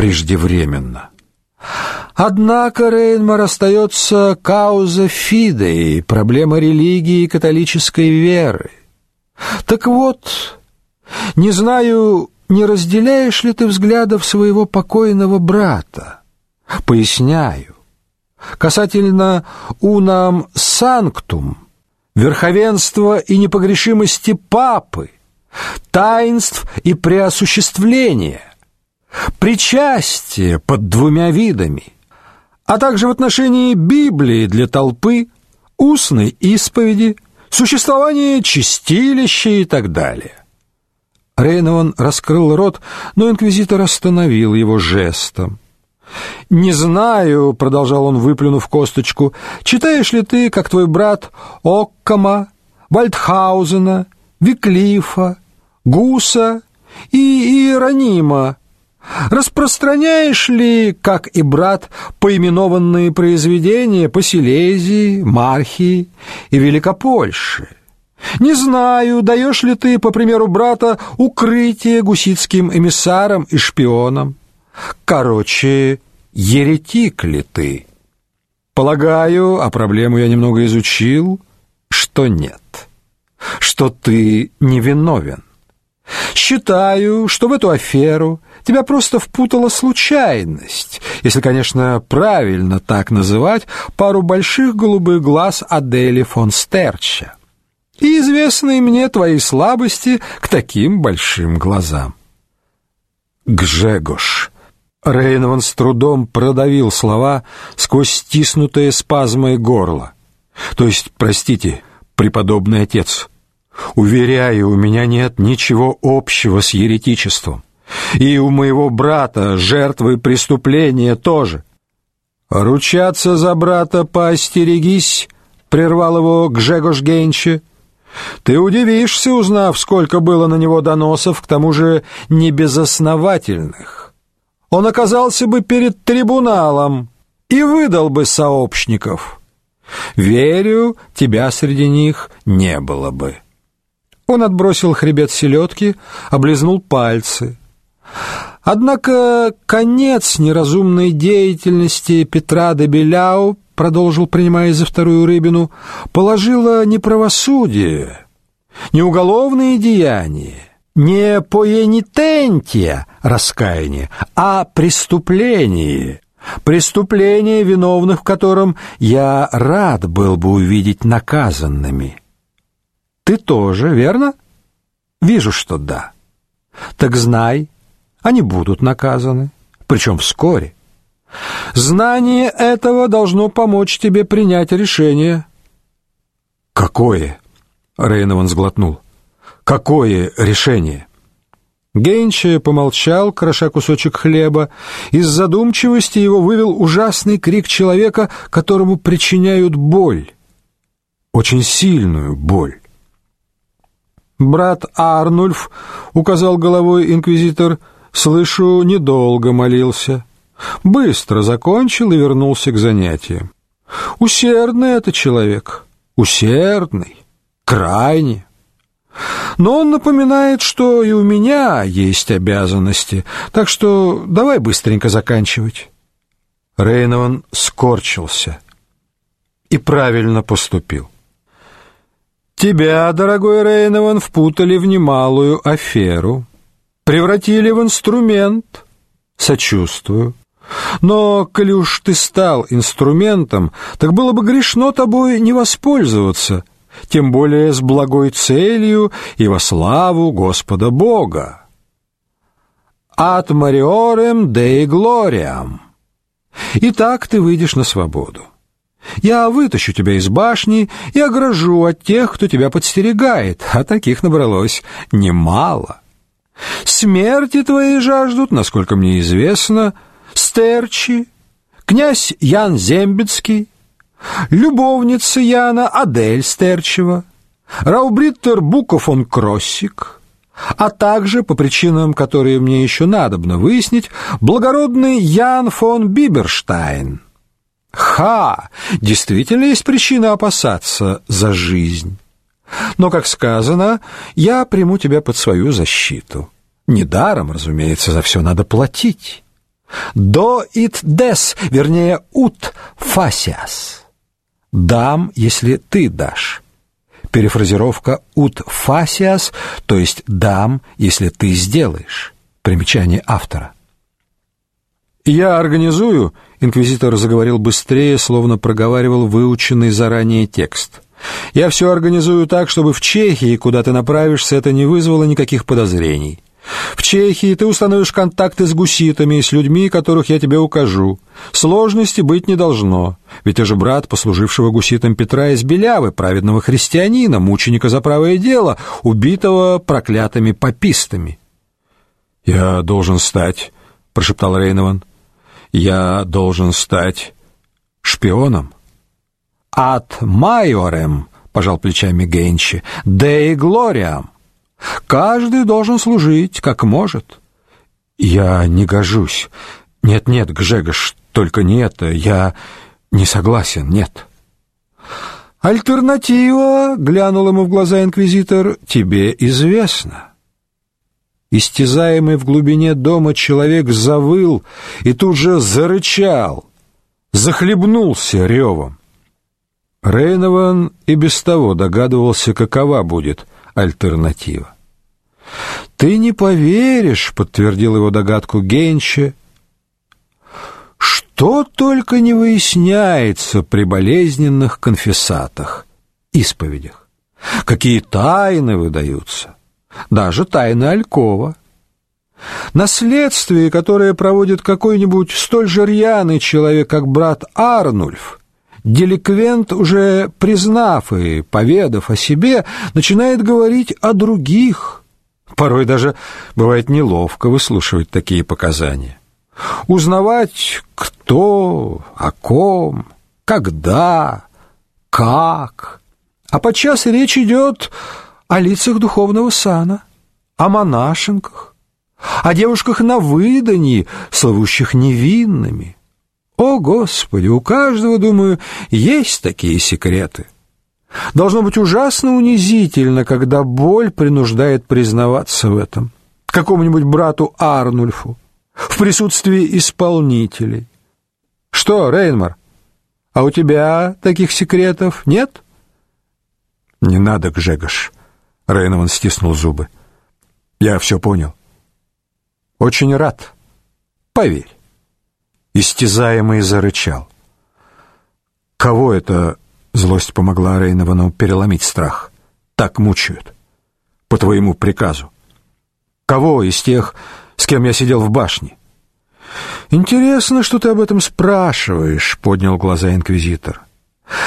преждевременно. Однако Рейнмар остается кауза фидей, проблема религии и католической веры. Так вот, не знаю, не разделяешь ли ты взглядов своего покойного брата? Поясняю. Касательно унам санктум, верховенства и непогрешимости папы, таинств и преосуществления, причастие под двумя видами, а также в отношении Библии для толпы, устной исповеди, существования чистилища и так далее. Рейнован раскрыл рот, но инквизитор остановил его жестом. «Не знаю», — продолжал он, выплюнув косточку, «читаешь ли ты, как твой брат Оккама, Вальдхаузена, Виклифа, Гуса и Иеронима, Распространяешь ли, как и брат, поименованные произведения по Силезии, Мархии и Великопольше? Не знаю, даешь ли ты, по примеру брата, укрытие гуситским эмиссарам и шпионам. Короче, еретик ли ты? Полагаю, а проблему я немного изучил, что нет, что ты невиновен. Считаю, что в эту аферу тебя просто впутала случайность, если, конечно, правильно так называть пару больших голубых глаз Адели фон Стерча и известные мне твои слабости к таким большим глазам. Гжегош. Рейнован с трудом продавил слова сквозь стиснутое спазмой горло. То есть, простите, преподобный отец, Уверяю, у меня нет ничего общего с еретичеством. И у моего брата, жертвы преступления, тоже. Ручаться за брата поостерегись, прервал его Гжегош Генче. Ты удивишься, узнав, сколько было на него доносов, к тому же небезосновательных. Он оказался бы перед трибуналом и выдал бы сообщников. Верю, тебя среди них не было бы. Он отбросил хребет селедки, облизнул пальцы. Однако конец неразумной деятельности Петра де Беляу, продолжил, принимая за вторую рыбину, положило не правосудие, не уголовные деяния, не поенитентия раскаяние, а преступление, преступление, виновных в котором я рад был бы увидеть наказанными. Ты тоже, верно? Вижу, что да. Так знай, они будут наказаны, причем вскоре. Знание этого должно помочь тебе принять решение. Какое? Рейнован сглотнул. Какое решение? Генче помолчал, кроша кусочек хлеба. Из задумчивости его вывел ужасный крик человека, которому причиняют боль. Очень сильную боль. Брат Арнульф, указал головой инквизитор, слышу, недолго молился. Быстро закончил и вернулся к занятиям. Усердный это человек, усердный, крайне. Но он напоминает, что и у меня есть обязанности, так что давай быстренько заканчивать. Рейнован скорчился и правильно поступил. Тебя, дорогой Рейнован, впутали в немалую аферу, превратили в инструмент. Сочувствую. Но коли уж ты стал инструментом, так было бы грешно тобой не воспользоваться, тем более с благой целью и во славу Господа Бога. От мариорем де глориам. И так ты выйдешь на свободу. Я вытащу тебя из башни и огражу от тех, кто тебя подстерегает, а таких набралось немало. Смерти твоей жаждут, насколько мне известно, Стерчи, князь Ян Зембицкий, любовница Яна Адель Стерчева, Раубриттер Буков фон Кроссик, а также, по причинам, которые мне еще надобно выяснить, благородный Ян фон Биберштайн — Ха! Действительно есть причина опасаться за жизнь. Но, как сказано, я приму тебя под свою защиту. Недаром, разумеется, за все надо платить. Do ut des, вернее, ut facias. Дам, если ты дашь. Перефразировка ut facias, то есть дам, если ты сделаешь. Примечание автора. Я организую, инквизитор заговорил быстрее, словно проговаривал выученный заранее текст. Я все организую так, чтобы в Чехии, куда ты направишься, это не вызвало никаких подозрений. В Чехии ты установишь контакты с гуситами и с людьми, которых я тебе укажу. Сложности быть не должно, ведь ты же брат послужившего гуситам Петра из Белявы, праведного христианина, мученика за правое дело, убитого проклятыми папистами. «Я должен стать», — прошептал Рейнован, — «я должен стать шпионом». «Ад майорем», — пожал плечами Генчи, — «де и глориам». Каждый должен служить, как может. Я не гожусь. Нет-нет, Гжегош, только не это. Я не согласен, нет. Альтернатива, глянул ему в глаза инквизитор, тебе известна. Истязаемый в глубине дома человек завыл и тут же зарычал, захлебнулся ревом. Рейнован и без того догадывался, какова будет альтернатива. «Ты не поверишь», — подтвердил его догадку Генче, «что только не выясняется при болезненных конфессатах, исповедях, какие тайны выдаются, даже тайны Алькова». Наследствие, которое проводит какой-нибудь столь же рьяный человек, как брат Арнульф, Деликвент, уже признав и поведав о себе, начинает говорить о других. Порой даже бывает неловко выслушивать такие показания. Узнавать, кто, о ком, когда, как. А подчас речь идет о лицах духовного сана, о монашенках, о девушках на выдании, славущих невинными, о, Господи, у каждого, думаю, есть такие секреты. Должно быть ужасно унизительно, когда боль принуждает признаваться в этом. Какому-нибудь брату Арнульфу, в присутствии исполнителей. Что, Рейнмар, а у тебя таких секретов нет? Не надо, Гжегош. Рейнован стиснул зубы. Я все понял. Очень рад. Поверь. Истязаемый зарычал. Кого это злость помогла Рейновану переломить страх? Так мучают. По твоему приказу. Кого из тех, с кем я сидел в башне? Интересно, что ты об этом спрашиваешь, поднял глаза инквизитор.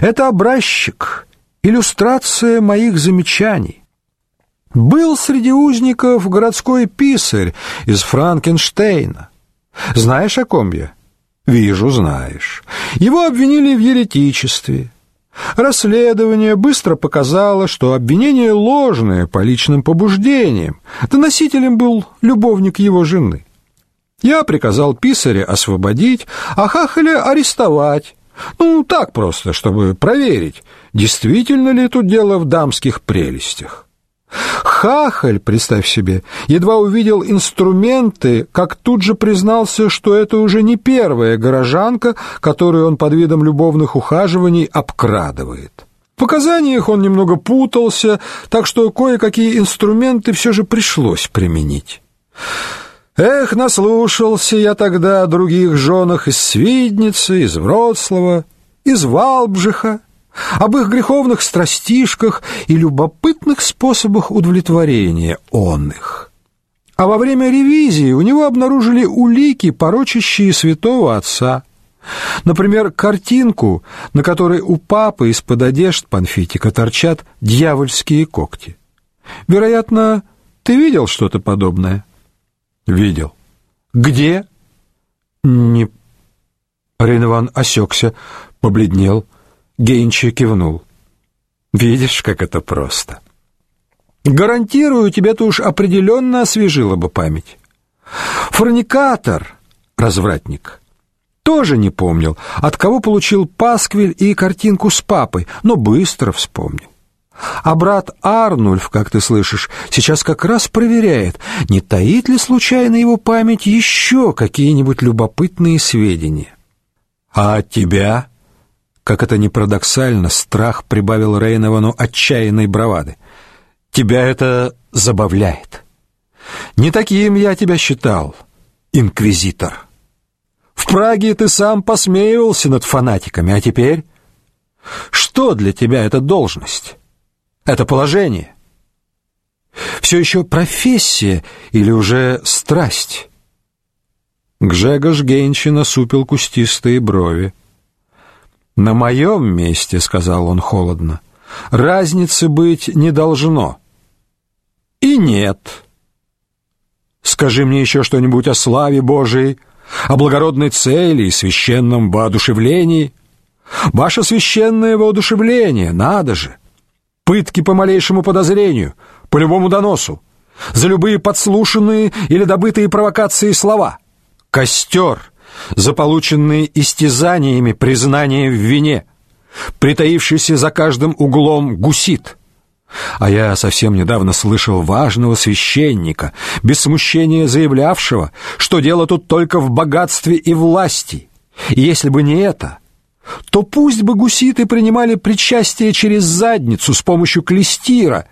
Это образчик, иллюстрация моих замечаний. Был среди узников городской писарь из Франкенштейна. Знаешь, о ком я? Вижу, знаешь. Его обвинили в еретичестве. Расследование быстро показало, что обвинение ложное по личным побуждениям. Доносителем был любовник его жены. Я приказал писаря освободить, а Хахаля арестовать. Ну, так просто, чтобы проверить, действительно ли тут дело в дамских прелестях. Хахаль, представь себе, едва увидел инструменты, как тут же признался, что это уже не первая горожанка, которую он под видом любовных ухаживаний обкрадывает. В показаниях он немного путался, так что кое-какие инструменты все же пришлось применить. Эх, наслушался я тогда о других женах из Свидницы, из Вроцлава, из Валбжиха, об их греховных страстишках и любопытных способах удовлетворения он их. А во время ревизии у него обнаружили улики, порочащие святого отца. Например, картинку, на которой у папы из-под одежд Панфитика торчат дьявольские когти. Вероятно, ты видел что-то подобное? Видел. Где? Не... Рейнован осекся, побледнел, Гейнчи кивнул. Видишь, как это просто. Гарантирую, тебе-то уж определенно освежила бы память. Форникатор, развратник, тоже не помнил, от кого получил пасквиль и картинку с папой, но быстро вспомнил. А брат Арнульф, как ты слышишь, сейчас как раз проверяет, не таит ли случайно его память еще какие-нибудь любопытные сведения. А от тебя, как это ни парадоксально, страх прибавил Рейновану отчаянной бравады. Тебя это забавляет. Не таким я тебя считал, инквизитор. В Праге ты сам посмеивался над фанатиками, а теперь что для тебя эта должность? Это положение? Все еще профессия или уже страсть? Гжегош Генчи насупил кустистые брови. «На моем месте, — сказал он холодно, — разницы быть не должно. И нет. Скажи мне еще что-нибудь о славе Божией, о благородной цели и священном воодушевлении. Ваше священное воодушевление, надо же! Пытки по малейшему подозрению, по любому доносу, за любые подслушанные или добытые провокации слова. Костер, за полученные истязаниями признания в вине, притаившийся за каждым углом гусит. А я совсем недавно слышал важного священника, без смущения заявлявшего, что дело тут только в богатстве и власти. И если бы не это, то пусть бы гуситы принимали причастие через задницу с помощью клестира,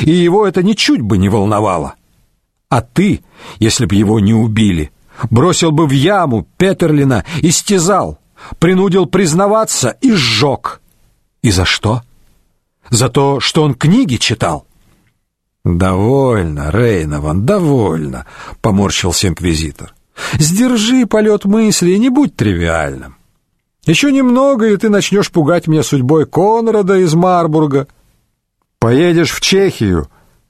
и его это ничуть бы не волновало. А ты, если б его не убили, бросил бы в яму Петерлина, истязал, принудил признаваться и сжег. И за что? За то, что он книги читал. Довольно, Рейнован, довольно, поморщился инквизитор. Сдержи полет мысли и не будь тривиальным. Еще немного, и ты начнешь пугать меня судьбой Конрада из Марбурга. Поедешь в Чехию,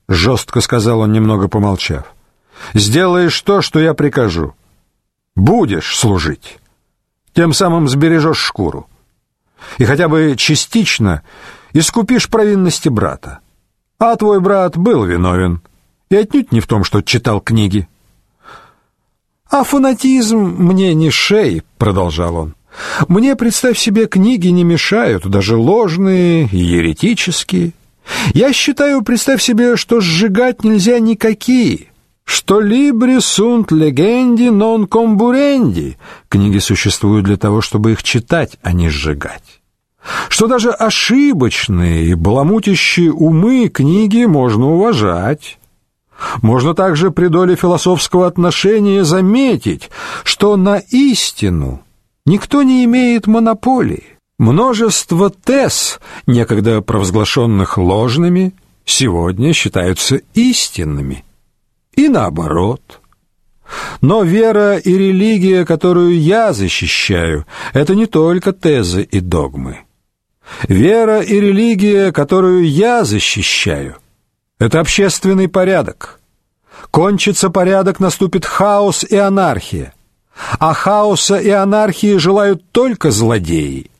жестко сказал он, немного помолчав. Сделаешь то, что я прикажу. Будешь служить. Тем самым сбережешь шкуру. И хотя бы частично искупишь провинности брата. А твой брат был виновен. И отнюдь не в том, что читал книги. А фанатизм мне не шей, продолжал он. Мне, представь себе, книги не мешают, даже ложные и еретические. Я считаю, представь себе, что сжигать нельзя никакие, что libri sunt legendi non comburendi. Книги существуют для того, чтобы их читать, а не сжигать. Что даже ошибочные и баламутящие умы книги можно уважать. Можно также при доле философского отношения заметить, что на истину Никто не имеет монополии. Множество тез, некогда провозглашенных ложными, сегодня считаются истинными. И наоборот. Но вера и религия, которую я защищаю, это не только тезы и догмы. Вера и религия, которую я защищаю, это общественный порядок. Кончится порядок, наступит хаос и анархия. А хаоса и анархии желают только злодеи.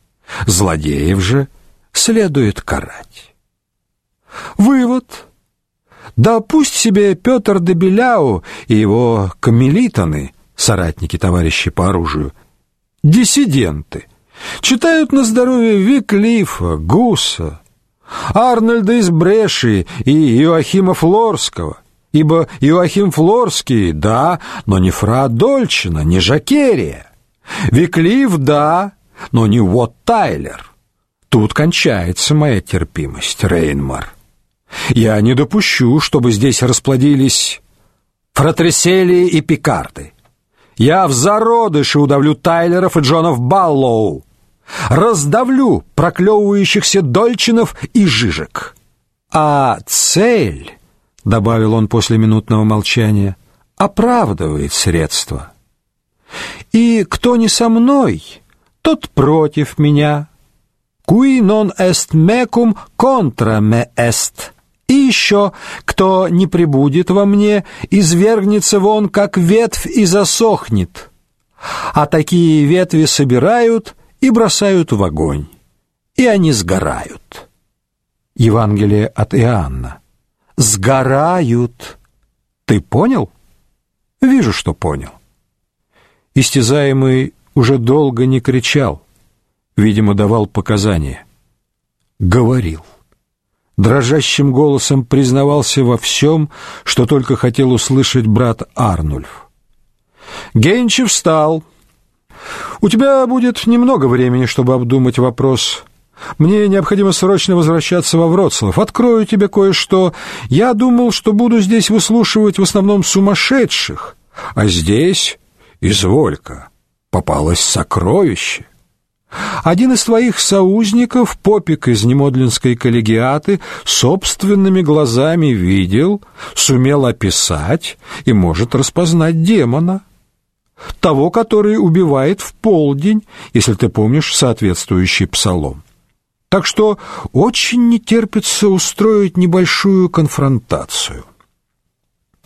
Злодеев же следует карать. Вывод. Да пусть себе Петр де Беляу и его камелитаны, соратники товарищи по оружию, диссиденты, читают на здоровье Виклифа, Гуса, Арнольда из Бреши и Иоахима Флорского, ибо Иоахим Флорский, да, но не Фра Дольчина, не Жакерия. Виклив, да, но не Вот Тайлер. Тут кончается моя терпимость, Рейнмар. Я не допущу, чтобы здесь расплодились Фратресели и Пикарды. Я в зародыше удавлю Тайлеров и Джонов Баллоу. Раздавлю проклевывающихся Дольчинов и Жижек. А цель добавил он после минутного молчания, оправдывает средства. И кто не со мной, тот против меня. Qui non est mecum contra me est. И еще, кто не прибудет во мне, извергнется вон, как ветвь, и засохнет. А такие ветви собирают и бросают в огонь, и они сгорают. Евангелие от Иоанна сгорают. Ты понял? Вижу, что понял. Истязаемый уже долго не кричал, видимо, давал показания. Говорил. Дрожащим голосом признавался во всем, что только хотел услышать брат Арнульф. Генчи встал. «У тебя будет немного времени, чтобы обдумать вопрос. Мне необходимо срочно возвращаться во Вроцлав. Открою тебе кое-что. Я думал, что буду здесь выслушивать в основном сумасшедших, а здесь, изволька, попалось сокровище». Один из твоих соузников, попик из Немодлинской коллегиаты, собственными глазами видел, сумел описать и может распознать демона. Того, который убивает в полдень, если ты помнишь соответствующий псалом. Так что очень не терпится устроить небольшую конфронтацию.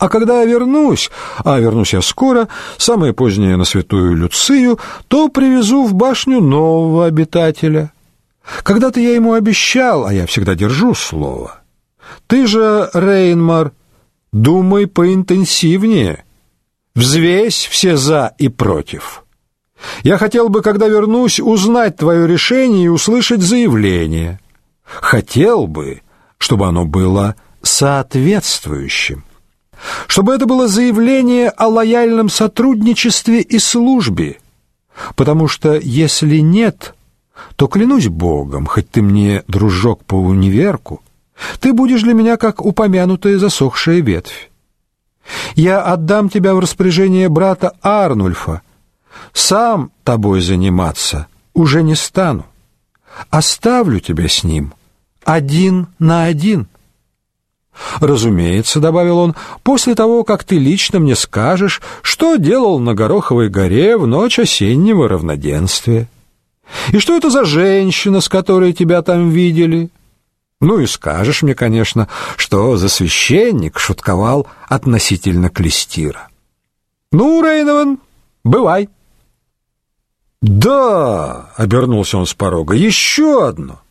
А когда я вернусь, а вернусь я скоро, самое позднее на Святую Люцию, то привезу в башню нового обитателя. Когда-то я ему обещал, а я всегда держу слово. Ты же, Рейнмар, думай поинтенсивнее. Взвесь все «за» и «против». Я хотел бы, когда вернусь, узнать твое решение и услышать заявление. Хотел бы, чтобы оно было соответствующим чтобы это было заявление о лояльном сотрудничестве и службе, потому что если нет, то клянусь Богом, хоть ты мне дружок по универку, ты будешь для меня как упомянутая засохшая ветвь. Я отдам тебя в распоряжение брата Арнульфа. Сам тобой заниматься уже не стану. Оставлю тебя с ним один на один. Разумеется, добавил он, после того, как ты лично мне скажешь, что делал на Гороховой горе в ночь осеннего равноденствия. И что это за женщина, с которой тебя там видели? Ну и скажешь мне, конечно, что за священник шутковал относительно Клестира. Ну, Рейнован, бывай. Да, обернулся он с порога. Еще одно.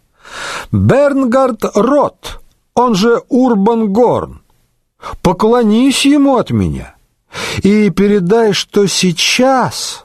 Бернгард Рот он же Урбан Горн. Поклонись ему от меня и передай, что сейчас